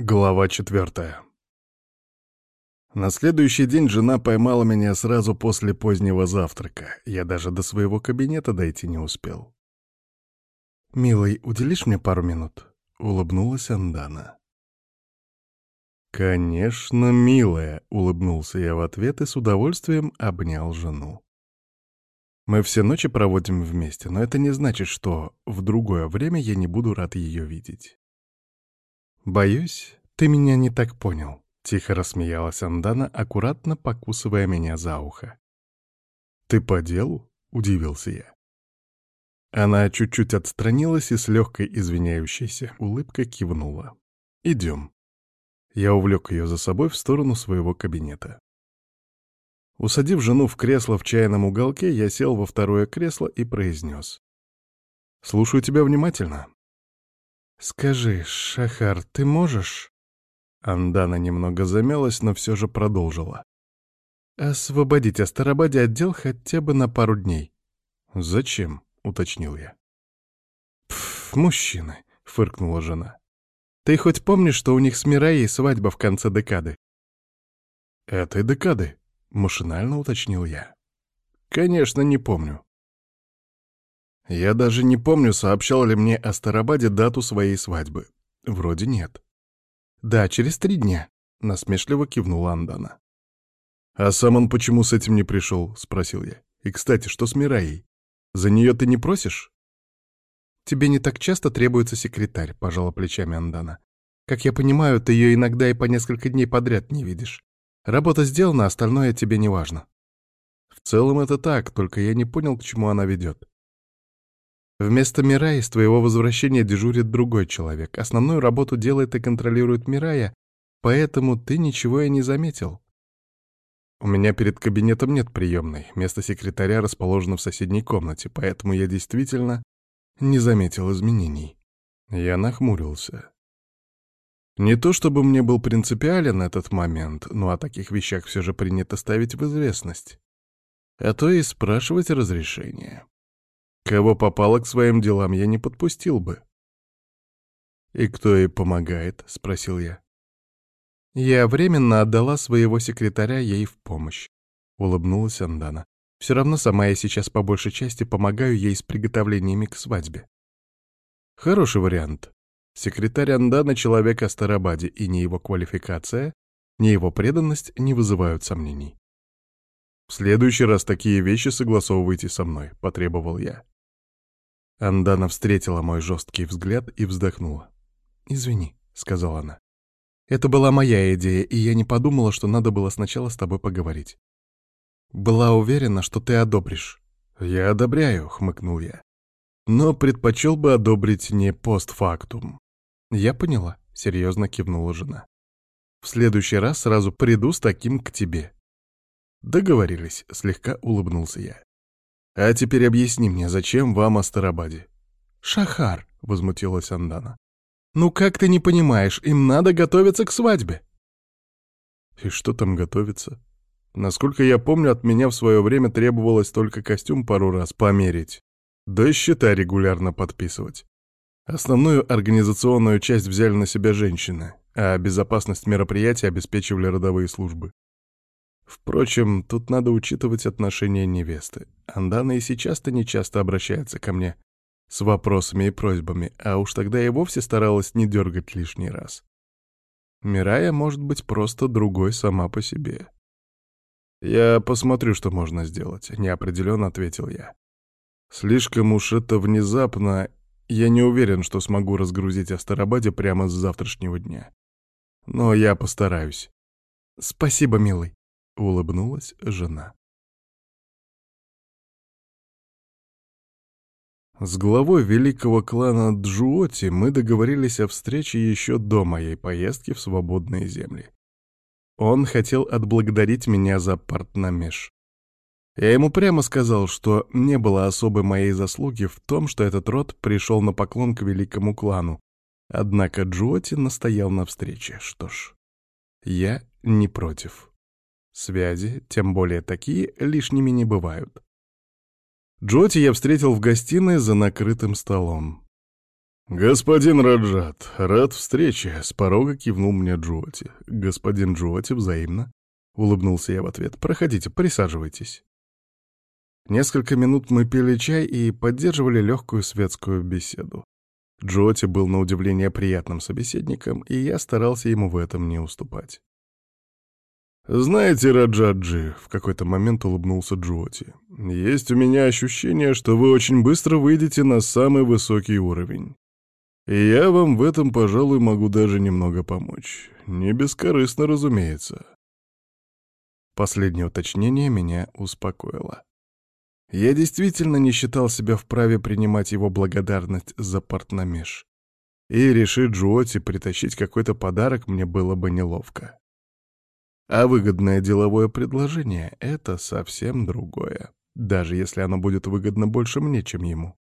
Глава четвертая. На следующий день жена поймала меня сразу после позднего завтрака. Я даже до своего кабинета дойти не успел. «Милый, уделишь мне пару минут?» — улыбнулась Андана. «Конечно, милая», — улыбнулся я в ответ и с удовольствием обнял жену. Мы все ночи проводим вместе, но это не значит, что в другое время я не буду рад ее видеть. «Боюсь, ты меня не так понял», — тихо рассмеялась Андана, аккуратно покусывая меня за ухо. «Ты по делу?» — удивился я. Она чуть-чуть отстранилась и с легкой извиняющейся улыбкой кивнула. «Идем». Я увлек ее за собой в сторону своего кабинета. Усадив жену в кресло в чайном уголке, я сел во второе кресло и произнес. «Слушаю тебя внимательно. «Скажи, Шахар, ты можешь?» Андана немного замялась, но все же продолжила. «Освободить Астарабаде отдел хотя бы на пару дней». «Зачем?» — уточнил я. «Пф, мужчины», — фыркнула жена. «Ты хоть помнишь, что у них с Мираей свадьба в конце декады?» «Этой декады?» — машинально уточнил я. «Конечно, не помню. Я даже не помню, сообщал ли мне о Старобаде дату своей свадьбы. Вроде нет. «Да, через три дня», — насмешливо кивнула Андана. «А сам он почему с этим не пришел?» — спросил я. «И, кстати, что с Мираей? За нее ты не просишь?» «Тебе не так часто требуется секретарь», — пожала плечами Андана. «Как я понимаю, ты ее иногда и по несколько дней подряд не видишь. Работа сделана, остальное тебе не важно». В целом это так, только я не понял, к чему она ведет. Вместо Мирая с твоего возвращения дежурит другой человек. Основную работу делает и контролирует Мирая, поэтому ты ничего и не заметил. У меня перед кабинетом нет приемной. Место секретаря расположено в соседней комнате, поэтому я действительно не заметил изменений. Я нахмурился. Не то чтобы мне был принципиален этот момент, но о таких вещах все же принято ставить в известность. А то и спрашивать разрешение. Кого попало к своим делам, я не подпустил бы. «И кто ей помогает?» — спросил я. «Я временно отдала своего секретаря ей в помощь», — улыбнулась Андана. «Все равно сама я сейчас по большей части помогаю ей с приготовлениями к свадьбе». «Хороший вариант. Секретарь Андана — человек о Старобаде, и ни его квалификация, ни его преданность не вызывают сомнений». «В следующий раз такие вещи согласовывайте со мной», — потребовал я. Андана встретила мой жесткий взгляд и вздохнула. «Извини», — сказала она. «Это была моя идея, и я не подумала, что надо было сначала с тобой поговорить. Была уверена, что ты одобришь». «Я одобряю», — хмыкнул я. «Но предпочел бы одобрить не постфактум». «Я поняла», — серьезно кивнула жена. «В следующий раз сразу приду с таким к тебе». «Договорились», — слегка улыбнулся я. А теперь объясни мне, зачем вам Астарабаде?» «Шахар», — возмутилась Андана. «Ну как ты не понимаешь, им надо готовиться к свадьбе». «И что там готовиться?» Насколько я помню, от меня в свое время требовалось только костюм пару раз померить, да и счета регулярно подписывать. Основную организационную часть взяли на себя женщины, а безопасность мероприятия обеспечивали родовые службы. Впрочем, тут надо учитывать отношение невесты. Андана и сейчас-то нечасто обращается ко мне с вопросами и просьбами, а уж тогда и вовсе старалась не дергать лишний раз. Мирая может быть просто другой сама по себе. «Я посмотрю, что можно сделать», — неопределенно ответил я. «Слишком уж это внезапно. Я не уверен, что смогу разгрузить Астарабаде прямо с завтрашнего дня. Но я постараюсь». «Спасибо, милый», — улыбнулась жена. С главой великого клана Джуоти мы договорились о встрече еще до моей поездки в свободные земли. Он хотел отблагодарить меня за партнамеш. Я ему прямо сказал, что не было особой моей заслуги в том, что этот род пришел на поклон к великому клану. Однако Джуоти настоял на встрече. Что ж, я не против. Связи, тем более такие, лишними не бывают. Джоти я встретил в гостиной за накрытым столом. «Господин Раджат, рад встрече!» — с порога кивнул мне Джоти. «Господин Джоти, взаимно!» — улыбнулся я в ответ. «Проходите, присаживайтесь». Несколько минут мы пили чай и поддерживали легкую светскую беседу. Джоти был на удивление приятным собеседником, и я старался ему в этом не уступать. «Знаете, Раджаджи», — в какой-то момент улыбнулся Джоти, — «есть у меня ощущение, что вы очень быстро выйдете на самый высокий уровень. И я вам в этом, пожалуй, могу даже немного помочь. Не бескорыстно, разумеется». Последнее уточнение меня успокоило. Я действительно не считал себя вправе принимать его благодарность за портнамеш. И решить Джуоти притащить какой-то подарок мне было бы неловко. А выгодное деловое предложение — это совсем другое, даже если оно будет выгодно больше мне, чем ему.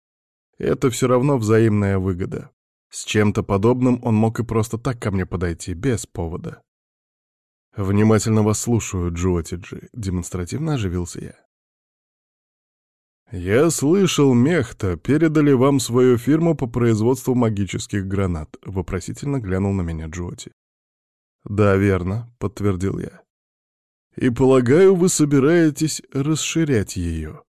Это все равно взаимная выгода. С чем-то подобным он мог и просто так ко мне подойти, без повода. «Внимательно вас слушаю, Джуотиджи», — демонстративно оживился я. «Я слышал, Мехта, передали вам свою фирму по производству магических гранат», — вопросительно глянул на меня Джоти. «Да, верно», — подтвердил я. «И полагаю, вы собираетесь расширять ее».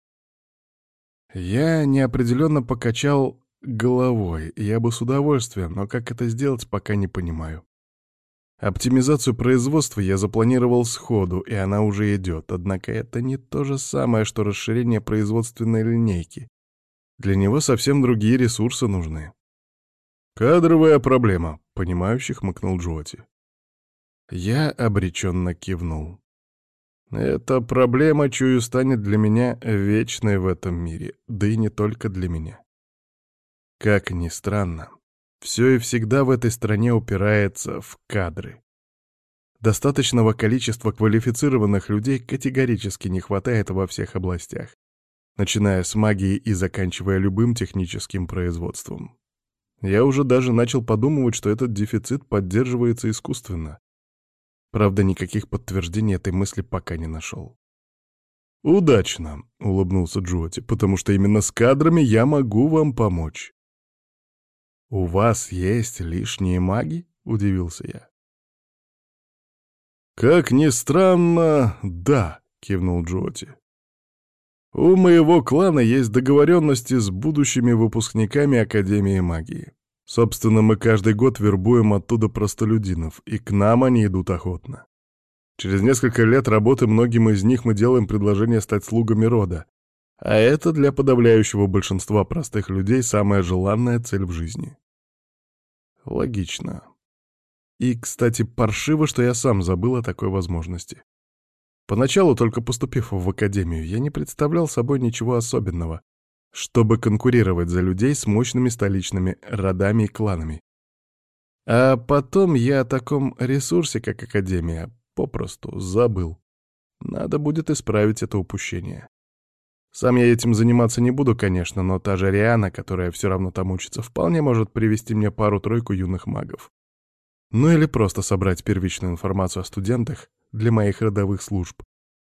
Я неопределенно покачал головой, я бы с удовольствием, но как это сделать, пока не понимаю. Оптимизацию производства я запланировал сходу, и она уже идет, однако это не то же самое, что расширение производственной линейки. Для него совсем другие ресурсы нужны. «Кадровая проблема», — понимающе хмыкнул Джоти. Я обреченно кивнул. Эта проблема, чую, станет для меня вечной в этом мире, да и не только для меня. Как ни странно, все и всегда в этой стране упирается в кадры. Достаточного количества квалифицированных людей категорически не хватает во всех областях, начиная с магии и заканчивая любым техническим производством. Я уже даже начал подумывать, что этот дефицит поддерживается искусственно. Правда, никаких подтверждений этой мысли пока не нашел. «Удачно», — улыбнулся Джоти, — «потому что именно с кадрами я могу вам помочь». «У вас есть лишние маги?» — удивился я. «Как ни странно, да», — кивнул Джоти. «У моего клана есть договоренности с будущими выпускниками Академии магии. Собственно, мы каждый год вербуем оттуда простолюдинов, и к нам они идут охотно. Через несколько лет работы многим из них мы делаем предложение стать слугами рода, а это для подавляющего большинства простых людей самая желанная цель в жизни. Логично. И, кстати, паршиво, что я сам забыл о такой возможности. Поначалу, только поступив в академию, я не представлял собой ничего особенного, чтобы конкурировать за людей с мощными столичными родами и кланами. А потом я о таком ресурсе, как академия, попросту забыл. Надо будет исправить это упущение. Сам я этим заниматься не буду, конечно, но та же Риана, которая все равно там учится, вполне может привести мне пару-тройку юных магов. Ну или просто собрать первичную информацию о студентах для моих родовых служб.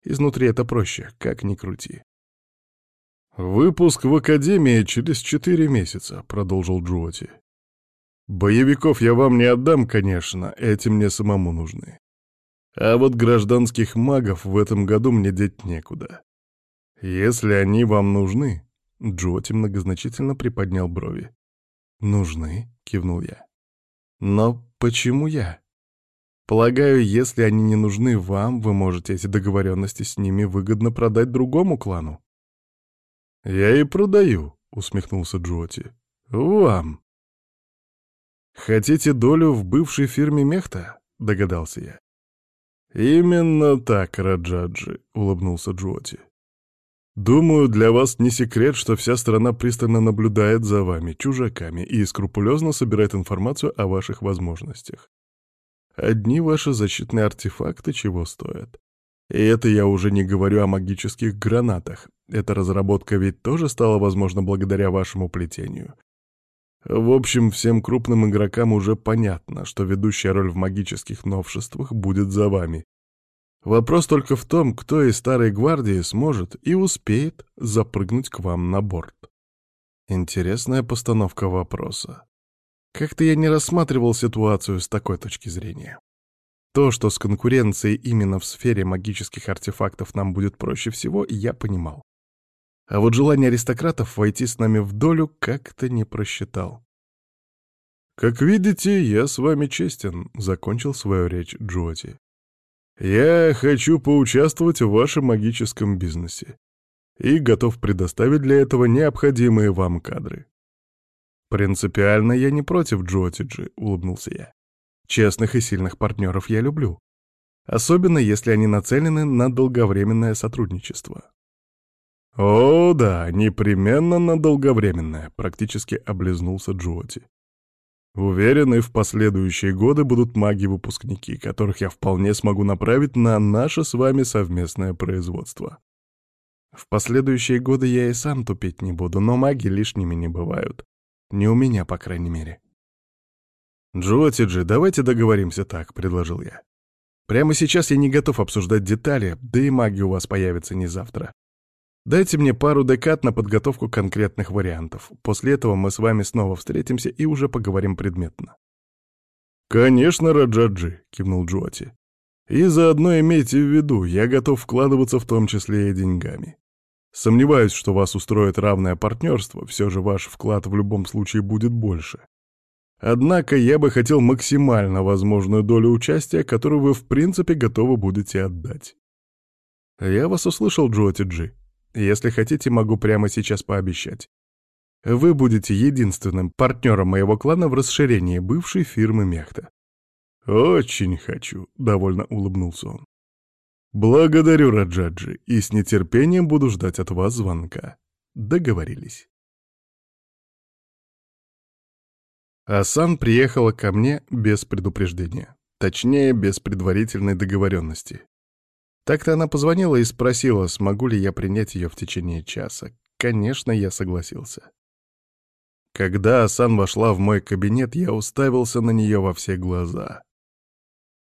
Изнутри это проще, как ни крути. «Выпуск в Академии через четыре месяца», — продолжил Джоти. «Боевиков я вам не отдам, конечно, эти мне самому нужны. А вот гражданских магов в этом году мне деть некуда. «Если они вам нужны...» Джоти многозначительно приподнял брови. «Нужны?» — кивнул я. «Но почему я?» «Полагаю, если они не нужны вам, вы можете эти договоренности с ними выгодно продать другому клану». «Я и продаю», — усмехнулся Джоти. «Вам». «Хотите долю в бывшей фирме Мехта?» — догадался я. «Именно так, Раджаджи», — улыбнулся Джоти. Думаю, для вас не секрет, что вся страна пристально наблюдает за вами, чужаками, и скрупулезно собирает информацию о ваших возможностях. Одни ваши защитные артефакты чего стоят. И это я уже не говорю о магических гранатах. Эта разработка ведь тоже стала возможна благодаря вашему плетению. В общем, всем крупным игрокам уже понятно, что ведущая роль в магических новшествах будет за вами, Вопрос только в том, кто из старой гвардии сможет и успеет запрыгнуть к вам на борт. Интересная постановка вопроса. Как-то я не рассматривал ситуацию с такой точки зрения. То, что с конкуренцией именно в сфере магических артефактов нам будет проще всего, я понимал. А вот желание аристократов войти с нами в долю как-то не просчитал. «Как видите, я с вами честен», — закончил свою речь Джоти. «Я хочу поучаствовать в вашем магическом бизнесе и готов предоставить для этого необходимые вам кадры». «Принципиально я не против Джотиджи», — улыбнулся я. Честных и сильных партнеров я люблю. Особенно, если они нацелены на долговременное сотрудничество. «О, да, непременно на долговременное», — практически облизнулся Джоти. «Уверен, и в последующие годы будут маги-выпускники, которых я вполне смогу направить на наше с вами совместное производство. В последующие годы я и сам тупить не буду, но маги лишними не бывают. Не у меня, по крайней мере. «Джотиджи, давайте договоримся так», — предложил я. «Прямо сейчас я не готов обсуждать детали, да и маги у вас появятся не завтра. Дайте мне пару декад на подготовку конкретных вариантов. После этого мы с вами снова встретимся и уже поговорим предметно». «Конечно, Раджаджи», — кивнул Джоти. «И заодно имейте в виду, я готов вкладываться в том числе и деньгами. Сомневаюсь, что вас устроит равное партнерство, все же ваш вклад в любом случае будет больше. Однако я бы хотел максимально возможную долю участия, которую вы в принципе готовы будете отдать. Я вас услышал, Джоти Джи. Если хотите, могу прямо сейчас пообещать. Вы будете единственным партнером моего клана в расширении бывшей фирмы Мехта. «Очень хочу», — довольно улыбнулся он. «Благодарю, Раджаджи, и с нетерпением буду ждать от вас звонка». Договорились. Асан приехала ко мне без предупреждения. Точнее, без предварительной договоренности. Так-то она позвонила и спросила, смогу ли я принять ее в течение часа. Конечно, я согласился. Когда Асан вошла в мой кабинет, я уставился на нее во все глаза.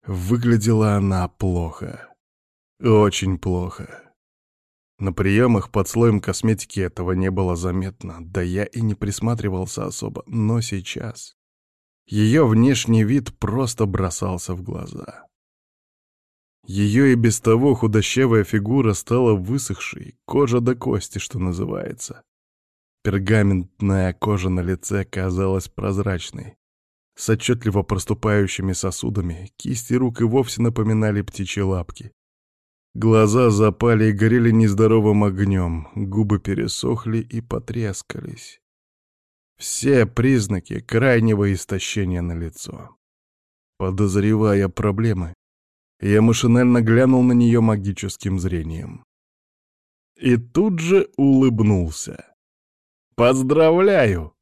Выглядела она плохо. Очень плохо. На приемах под слоем косметики этого не было заметно, да я и не присматривался особо, но сейчас... Ее внешний вид просто бросался в глаза. Ее и без того худощавая фигура стала высохшей, кожа до кости, что называется. Пергаментная кожа на лице казалась прозрачной. С отчетливо проступающими сосудами кисти рук и вовсе напоминали птичьи лапки. Глаза запали и горели нездоровым огнем, губы пересохли и потрескались. Все признаки крайнего истощения на лицо. Подозревая проблемы, я машинально глянул на нее магическим зрением. И тут же улыбнулся. «Поздравляю!»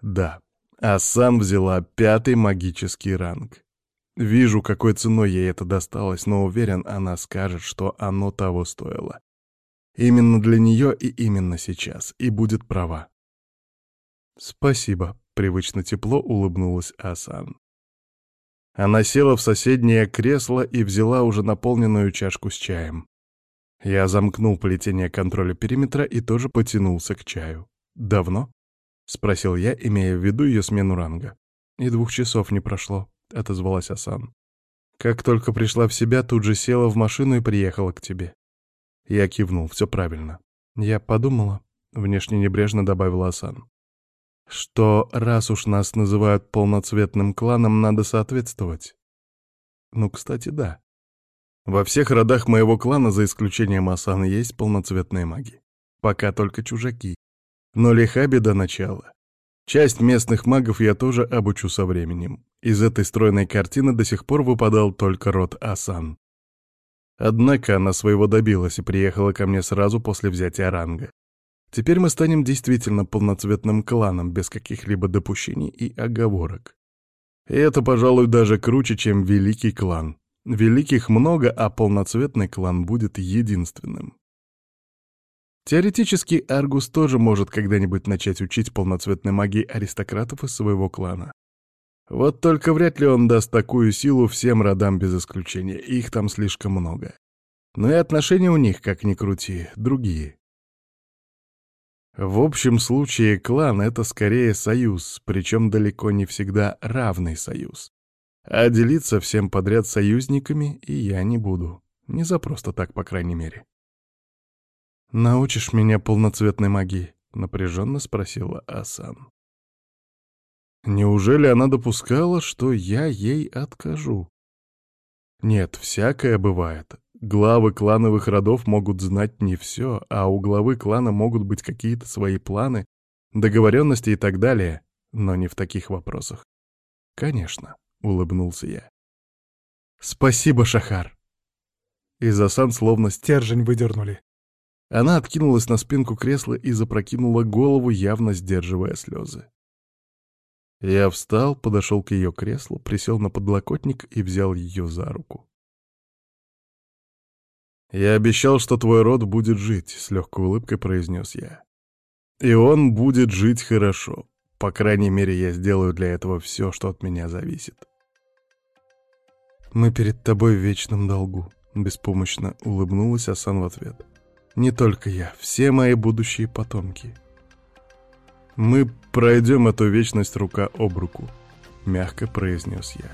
Да, а сам взяла пятый магический ранг. Вижу, какой ценой ей это досталось, но уверен, она скажет, что оно того стоило. Именно для нее и именно сейчас, и будет права. «Спасибо», — привычно тепло улыбнулась Асан. Она села в соседнее кресло и взяла уже наполненную чашку с чаем. Я замкнул плетение контроля периметра и тоже потянулся к чаю. «Давно?» — спросил я, имея в виду ее смену ранга. И двух часов не прошло. — отозвалась Асан. «Как только пришла в себя, тут же села в машину и приехала к тебе». Я кивнул, все правильно. Я подумала, — внешне небрежно добавила Асан, — что раз уж нас называют полноцветным кланом, надо соответствовать. Ну, кстати, да. Во всех родах моего клана, за исключением Асан, есть полноцветные маги. Пока только чужаки. Но лиха беда начала. Часть местных магов я тоже обучу со временем. Из этой стройной картины до сих пор выпадал только род Асан. Однако она своего добилась и приехала ко мне сразу после взятия ранга. Теперь мы станем действительно полноцветным кланом, без каких-либо допущений и оговорок. И это, пожалуй, даже круче, чем великий клан. Великих много, а полноцветный клан будет единственным. Теоретически, Аргус тоже может когда-нибудь начать учить полноцветной магии аристократов из своего клана. Вот только вряд ли он даст такую силу всем родам без исключения, их там слишком много. Но и отношения у них, как ни крути, другие. В общем случае клан — это скорее союз, причем далеко не всегда равный союз. А делиться всем подряд союзниками и я не буду. Не за просто так, по крайней мере. «Научишь меня полноцветной магии?» — напряженно спросила Асан. Неужели она допускала, что я ей откажу? Нет, всякое бывает. Главы клановых родов могут знать не все, а у главы клана могут быть какие-то свои планы, договоренности и так далее, но не в таких вопросах. Конечно, улыбнулся я. Спасибо, Шахар. Из асан словно стержень выдернули. Она откинулась на спинку кресла и запрокинула голову, явно сдерживая слезы. Я встал, подошел к ее креслу, присел на подлокотник и взял ее за руку. «Я обещал, что твой род будет жить», — с легкой улыбкой произнес я. «И он будет жить хорошо. По крайней мере, я сделаю для этого все, что от меня зависит». «Мы перед тобой в вечном долгу», — беспомощно улыбнулась Асан в ответ. «Не только я, все мои будущие потомки». «Мы пройдем эту вечность рука об руку», — мягко произнес я.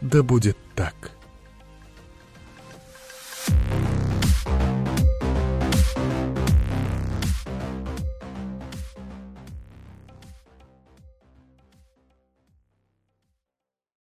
«Да будет так». you